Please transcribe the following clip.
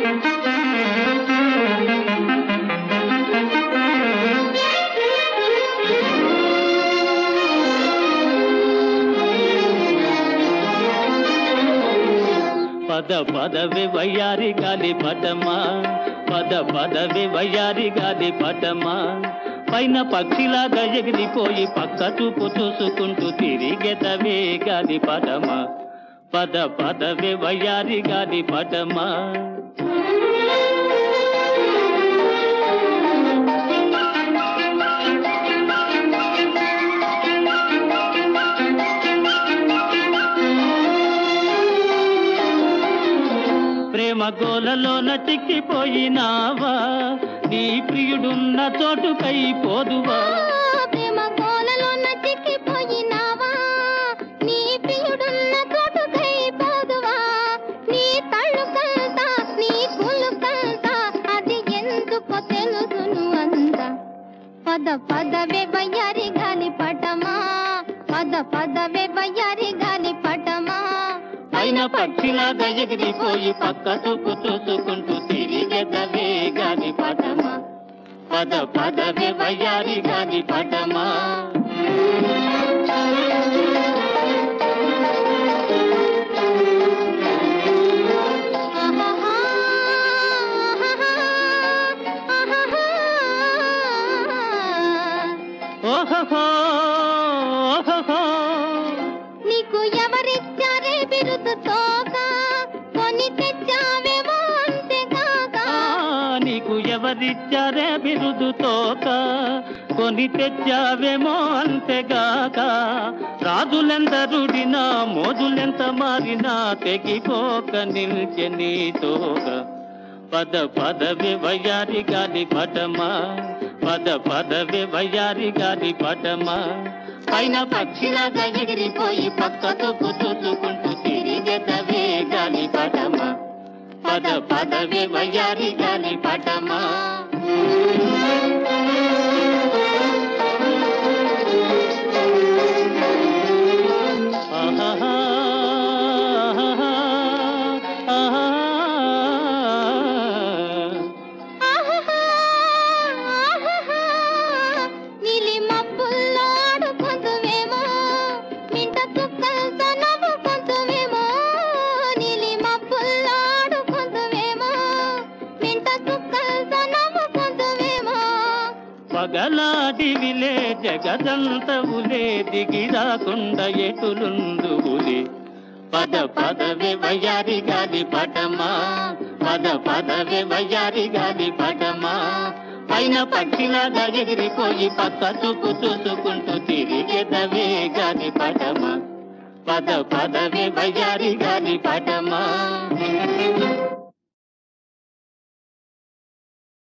పద పదవి వయ్యారి గాలి పటమా. పద పదవి వయ్యారి గాలి పటమా. పైన పక్షిలాగా ఎగిరిపోయి పక్క చూపు చూసుకుంటూ తిరిగెతవే గాలి పటమా. పద పదవి వయ్యారి గాని పటమా ప్రేమ గోలలోన చిక్కిపోయినావా? నీ ప్రియుడున్న చోటుకై పోదువా? పద పదవే వయ్యారి గాని పటమా. పద పదవే వయ్యారి గాని పటమా. పైన పక్షిలాగా ఎగిరిపోయి పక్క చూపు చూసుకుంటూ తిరిగెదవే గాని పటమా. పద పదవే వయ్యారి గాని పటమా. నీకు ఎవరిచ్చారే బిరుదు తోక? కొని తెచ్చావేమో అంతేకాక నీకు ఎవరిచ్చారే బిరుదు తోక? కొని తెచ్చావేమో అంతేగాక. రాజులెందరుడినా మోజులెంత మారినా తెగిపోక నిల్చె నీ తోక. పద పదవి వయ్యారి గాలి పటమా? పద పదవి వయ్యారి గాలి పటమా? పైన పక్షిలాగా ఎగిరిపోయి పక్కకు కుదుర్చుకుంటూ తిరిగెదవే గాలి పటమా? పద పదవి వయ్యారి గాలి పటమా? పగలాడివిలే జగదంతవులే దిగిరాకుండా ఎటులుందువులే? పద పదవి వయ్యారి గాలి పటమా పద పదవి వయ్యారి గాలి పటమా? పైన పక్షిలాగా ఎగిరిపోయి పక్క చూపు చూసుకుంటూ తిరిగెదవే గాలి పటమా? పద పదవి వయ్యారి గాలి పటమా?